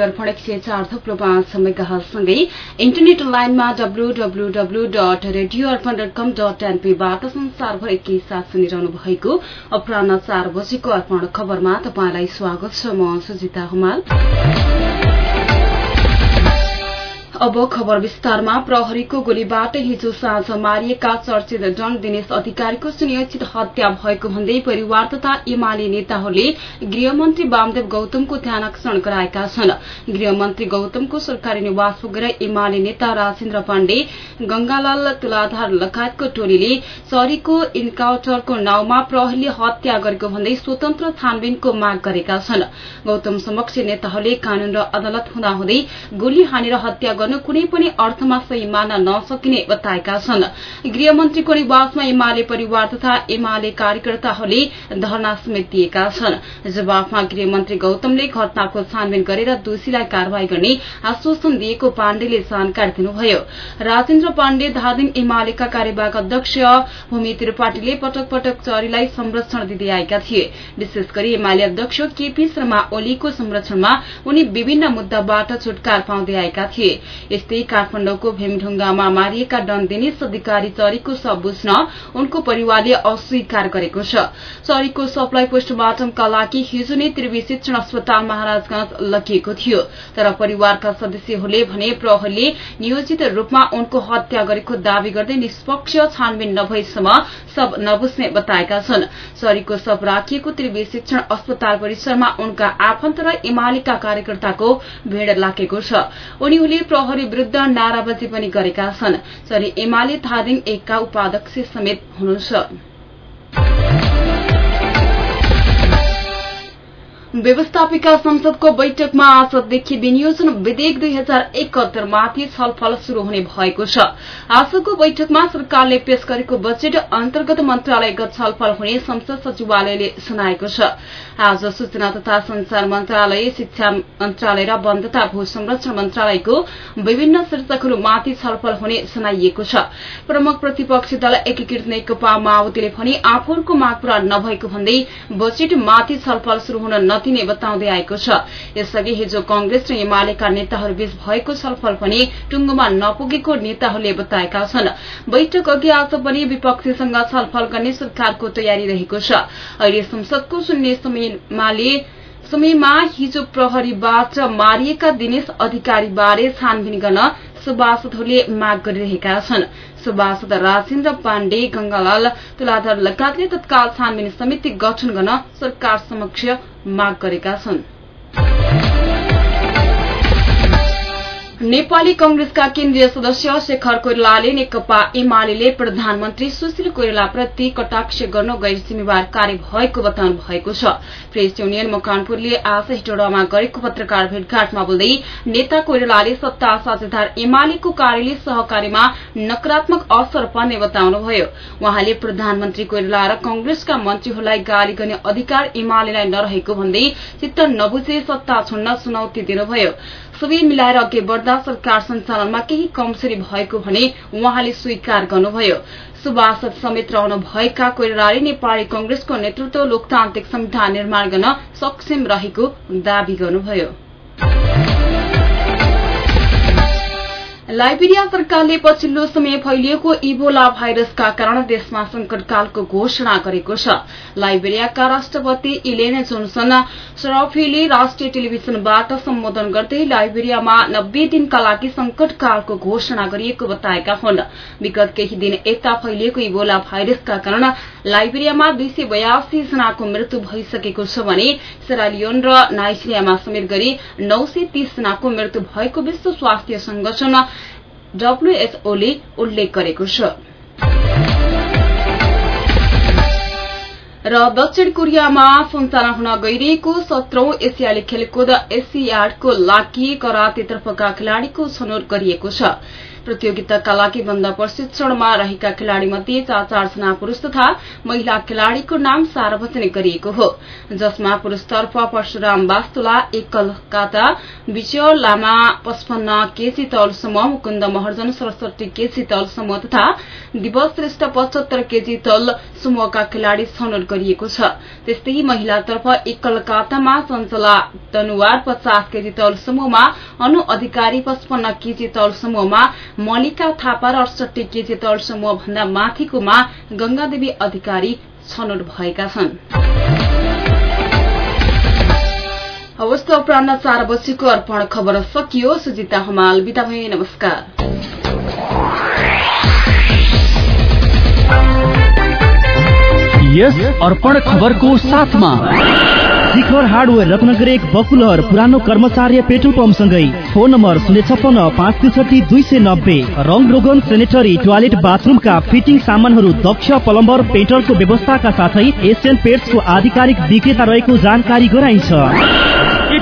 अर्पण एक सय चार थुप्रो पाँच इन्टरनेट लाइनमा W W W dot radio Arpan dot com dot एनपीबाट संसारभर एकै साथ सुनिरहनु भएको अपराह चार बजेको अर्पण खबरमा तपाईँलाई स्वागत छ। म सुजिता हुमाल। अब खबर विस्तारमा प्रहरीको गोलीबाट हिजो साँझ मारिएका चर्चित डन दिनेश अधिकारीको सुनियोजित हत्या भएको भन्दै परिवार तथा एमाले नेताहरूले गृहमन्त्री वामदेव गौतमको ध्यानकर्षण गराएका छन्। गृहमन्त्री गौतमको सरकारी निवास पुगेर एमाले नेता राजेन्द्र पाण्डे गंगालाल तुलाधार लगायतको टोलीले चरीको इन्काउन्टरको नाउँमा प्रहरीले हत्या गरेको भन्दै स्वतन्त्र छानबिनको माग गरेका छन्। गौतम समक्ष नेताहरूले कानून र अदालत हुँदाहुँदै गोली हानेर हत्या गर्नु कुनै पनि अर्थमा सही मान्न नसकिने बताएका छन्। गृहमन्त्रीको निवासमा एमाले परिवार तथा एमाले कार्यकर्ताहरूले धरना समेत दिएका छन्। जवाफमा गृहमन्त्री गौतमले घटनाको छानबिन गरेर दोषीलाई कार्यवाही गर्ने आश्वासन दिएको पाण्डेले जानकारी दिनुभयो। राजेन्द्र पाण्डे धादिङ एमालेका कार्यवाहक अध्यक्ष भूमि त्रिपाठीले पटक पटक चरीलाई संरक्षण दिँदै आएका थिए। विशेष गरी एमाले अध्यक्ष केपी शर्मा ओलीको संरक्षणमा उनी विभिन्न मुद्दाबाट छुटकार पाउँदै आएका थिए। यस्तै काठमाडौँको भीमढुङ्गामा मारिएका डन दिनेश अधिकारी चरीको शव बुझ्न उनको परिवारले अस्वीकार गरेको छ। चरीको शवलाई पोस्टमार्टमका लागि हिजो नै त्रिवी शिक्षण अस्पताल महाराजगंज लगिएको थियो। तर परिवारका सदस्यहरूले भने प्रहरीले नियोजित रूपमा उनको हत्या गरेको दावी गर्दै निष्पक्ष छानबिन नभएसम्म शव नबुझ्ने बताएका छन्। चरीको शव राखिएको त्रिवी शिक्षण अस्पताल परिसरमा उनका आफन्त र एमालेका कार्यकर्ताको भीड़ लागेको छ। उनीहरूले प्रहरी विरूद्ध नाराबाजी पनि गरेका छन्। सरी एमाले धादिङ एकका उपाध्यक्ष समेत हुनुहुन्छ। व्यवस्थापिका संसदको बैठकमा आजदेखि विनियोजन विधेयक दुई हजार एकहत्तरमाथि छलफल शुरू हुने भएको छ। आजको बैठकमा सरकारले पेश गरेको बजेट अन्तर्गत मन्त्रालयगत छलफल हुने संसद सचिवालयले सुनाएको छ। आज सूचना तथा संचार मन्त्रालय शिक्षा मन्त्रालय र वन तथा भू संरक्षण मन्त्रालयको विभिन्न शीर्षकहरूमाथि छलफल हुने सुनाइएको छ। प्रमुख प्रतिपक्षी दल एकीकृत नेकपा माओवादीले भने आफूहरूको माग पूरा नभएको भन्दै बजेटमाथि छलफल शुरू हुन नदिने बताउँदै आएको छ। यसअघि हिजो कंग्रेस र एमालेका नेताहरूबीच भएको छलफल पनि टुंगोमा नपुगेको नेताहरूले बताएका छन्। बैठक अघि आज पनि विपक्षीसँग छलफल गर्ने सरकारको तयारी रहेको छ। अहिले संसदको शून्य समयमा हिजो प्रहरीबाट मारिएका दिनेश अधिकारीबारे छानबिन गर्न सभासदहरूले माग गरिरहेका छन्। सभासद राजेन्द्र पाण्डे गंगालाल तुलाधर लगायतले तत्काल छानबिन समिति गठन गर्न सरकार समक्ष माग गरेका छन्। नेपाली कंग्रेसका केन्द्रीय सदस्य शेखर कोइरालाले नेकपा एमाले प्रधानमन्त्री सुशील कोइरालाप्रति कटाक्ष गर्न गैर जिम्मेवार कार्य भएको बताउनु भएको छ। प्रेस युनियन मकानपुरले आज हेटौडामा गरेको पत्रकार भेटघाटमा बोल्दै नेता कोइरालाले सत्ता साझेदार एमालेको कार्यले सहकारीमा नकारात्मक असर पर्ने बताउनुभयो। वहाँले प्रधानमन्त्री कोइराला र कंग्रेसका मन्त्रीहरूलाई गाली गर्ने अधिकार एमालेलाई नरहेको भन्दै चित्त नबुझे सत्ता छोड्न चुनौती दिनुभयो। सबै मिलाएर अघि सरकार सञ्चालनमा केही कमजोरी भएको भने उहाँले स्वीकार गर्नुभयो। सुभाषद समेत रहनु भएका कोइरालाले नेपाली कंग्रेसको नेतृत्व लोकतान्त्रिक संविधान निर्माण गर्न सक्षम रहेको दावी गर्नुभयो। लाइबेरिया सरकारले पछिल्लो समय फैलिएको इबोला भाइरसका कारण देशमा संकटकालको घोषणा गरेको छ। लाइबेरियाका राष्ट्रपति इलेन जोन्सन सराफीले राष्ट्रिय टेलिभिजनबाट सम्बोधन गर्दै लाइबेरियामा नब्बे दिनका लागि संकटकालको घोषणा गरिएको बताएका हुन्। विगत केही दिन यता फैलिएको इबोला भाइरसका कारण लाइबेरियामा दुई सय बयासी जनाको मृत्यु भइसकेको छ भने सेरालियोन र नाइजेरियामा समेत गरी नौ सय तीस जनाको मृत्यु भएको विश्व स्वास्थ्य संगठन डब्ल्यूएचओले उल्लेख गरेको छ। र दक्षिण कोरियामा सञ्चालन हुन गइरहेको सत्रौं एसियाली खेलकुद एसियाडको लागि करातेतर्फका खेलाड़ीको छनौट गरिएको छ। प्रतियोगिताका लागि बन्द प्रशिक्षणमा रहेका खेलाड़ी मध्ये चार चारजना पुरूष तथा महिला खेलाड़ीको नाम सार्वजनिक गरिएको हो। जसमा पुरूषतर्फ परशुराम वास्तुला एक कलकत्ता विजय लामा पचपन्न केजी तौल समूह मुकुन्द महर्जन सडसठी केजी तौल समूह तथा दिवस श्रेष्ठ पचहत्तर केजी तौल समूहका खेलाड़ी छनौट गरिएको छ। त्यस्तै महिलातर्फ एक कलकत्तामा चञ्चला दनुवार पचास केजी तौल समूहमा अनु अधिकारी पचपन्न केजी तौल समूहमा मलिका थापा र अडसठी केजी समूह भन्दा माथिकोमा गंगादेवी अधिकारी छनौट भएका छन्। अवस्था अपरान्न चार बजीको अर्पण खबर सकियो। सुजिता हमाल बिदा भए नमस्कार। यस अर्पण खबरको साथमा शिखर हार्डवेयर रत्नगर एक बकुलर पुरानो कर्मचार्य पेट्रोल पम्पसँगै फोन नम्बर शून्य छप्पन्न पाँच त्रिसठी दुई सय नब्बे रङ रोगन सेनेटरी टोयलेट बाथरुमका फिटिङ सामानहरू दक्ष प्लम्बर पेन्टरको व्यवस्थाका साथै एसियन पेट्सको आधिकारिक विक्रेता रहेको जानकारी गराइन्छ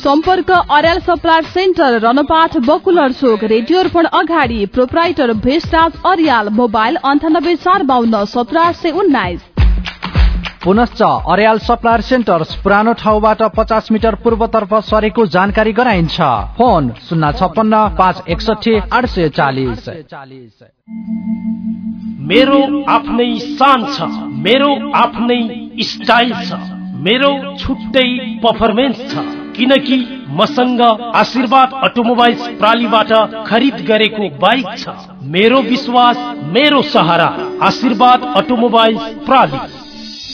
सम्पर्क अर्याल सप्लायर सेन्टर रनपाठ बकुलर चोक रेडियो अर्पण अगाडि प्रोपराइटर भेषराज अर्याल मोबाइल अन्ठानब्बे चार बाहन्न सत्र आठ सय उन्नाइस। पुनश्च अर्याल सप्लायर सेन्टर पुरानो ठाउँबाट पचास मिटर पूर्वतर्फ सरेको जानकारी गराइन्छ। फोन शून्य छप्पन्न पाँच एकसठी आठ सय चालिस। मेरो आफ्नै शान छ मेरो आफ्नै स्टाइल छ मेरो छुट्टै पर्फर्मेन्स छ। किनकि मसँग आशीर्वाद अटोमोबाइल्स प्रालीबाट खरिद गरेको बाइक छ। मेरो विश्वास मेरो सहारा आशीर्वाद अटोमोबाइल्स प्राली।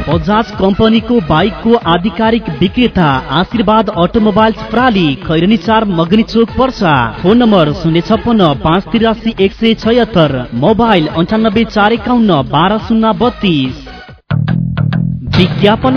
बजाज कम्पनीको बाइकको आधिकारिक विक्रेता आशीर्वाद अटोमोबाइल्स प्राली खैरनी चार मगनी चोक पर्सा। फोन नम्बर शून्य छप्पन्न पाँच तिरासी एक सय छयत्तर मोबाइल अन्ठानब्बे चार एकाउन्न बाह्र शून्य बत्तीस। विज्ञापन